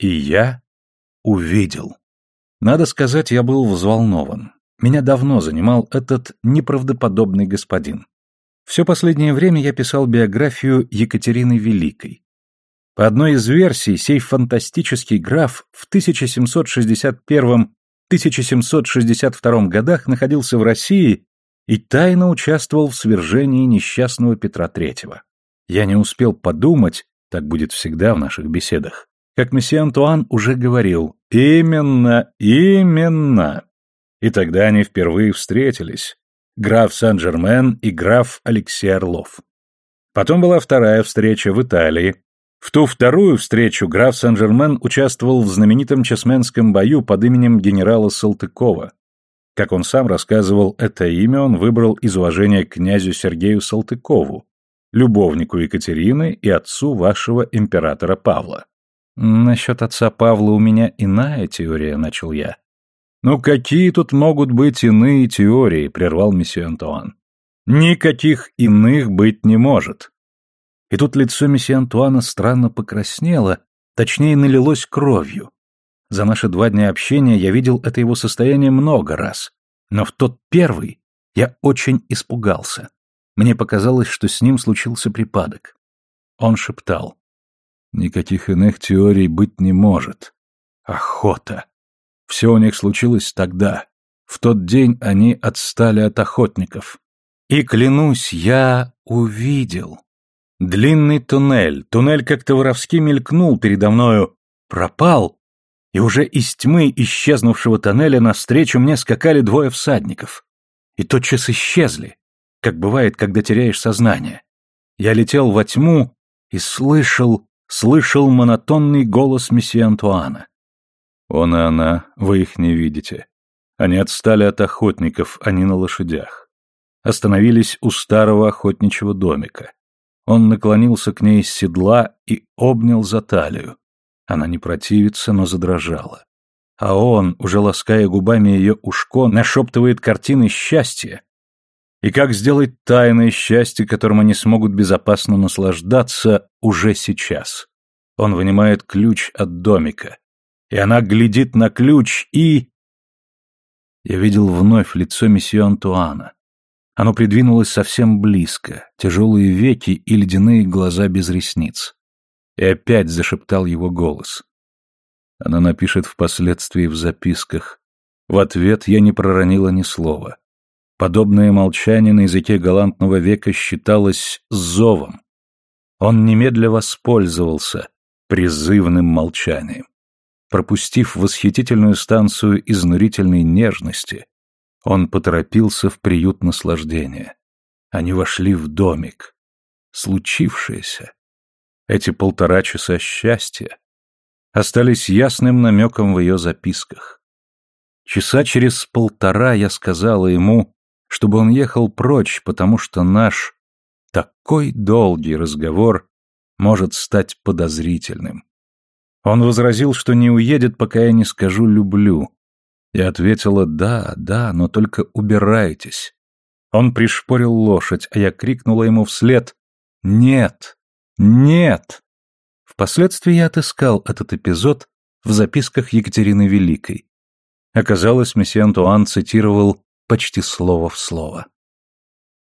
И я увидел. Надо сказать, я был взволнован. Меня давно занимал этот неправдоподобный господин. Все последнее время я писал биографию Екатерины Великой. По одной из версий, сей фантастический граф в 1761-1762 годах находился в России и тайно участвовал в свержении несчастного Петра III. Я не успел подумать, так будет всегда в наших беседах, как месье Антуан уже говорил «Именно, именно». И тогда они впервые встретились, граф Сан-Жермен и граф Алексей Орлов. Потом была вторая встреча в Италии. В ту вторую встречу граф Сан-Жермен участвовал в знаменитом чесменском бою под именем генерала Салтыкова. Как он сам рассказывал, это имя он выбрал из уважения к князю Сергею Салтыкову, любовнику Екатерины и отцу вашего императора Павла. Насчет отца Павла у меня иная теория, начал я. Ну какие тут могут быть иные теории, прервал месье Антуан. Никаких иных быть не может. И тут лицо месье Антуана странно покраснело, точнее налилось кровью. За наши два дня общения я видел это его состояние много раз, но в тот первый я очень испугался. Мне показалось, что с ним случился припадок. Он шептал. Никаких иных теорий быть не может. Охота. Все у них случилось тогда. В тот день они отстали от охотников. И, клянусь, я увидел. Длинный туннель, туннель как-то воровски мелькнул передо мною, пропал, и уже из тьмы исчезнувшего тоннеля навстречу мне скакали двое всадников. И тотчас исчезли, как бывает, когда теряешь сознание. Я летел во тьму и слышал, слышал монотонный голос месье Антуана. Он и она, вы их не видите. Они отстали от охотников, они на лошадях. Остановились у старого охотничьего домика. Он наклонился к ней с седла и обнял за талию. Она не противится, но задрожала. А он, уже лаская губами ее ушко, нашептывает картины счастья, и как сделать тайное счастье, которым они смогут безопасно наслаждаться уже сейчас. Он вынимает ключ от домика, и она глядит на ключ и... Я видел вновь лицо месье Антуана. Оно придвинулось совсем близко, тяжелые веки и ледяные глаза без ресниц. И опять зашептал его голос. Она напишет впоследствии в записках. В ответ я не проронила ни слова. Подобное молчание на языке галантного века считалось зовом. Он немедля воспользовался призывным молчанием. Пропустив восхитительную станцию изнурительной нежности, он поторопился в приют наслаждения. Они вошли в домик. Случившееся, эти полтора часа счастья, остались ясным намеком в ее записках. Часа через полтора я сказала ему, чтобы он ехал прочь, потому что наш такой долгий разговор может стать подозрительным. Он возразил, что не уедет, пока я не скажу «люблю». Я ответила «да, да, но только убирайтесь». Он пришпорил лошадь, а я крикнула ему вслед «нет, нет». Впоследствии я отыскал этот эпизод в записках Екатерины Великой. Оказалось, месье Антуан цитировал почти слово в слово.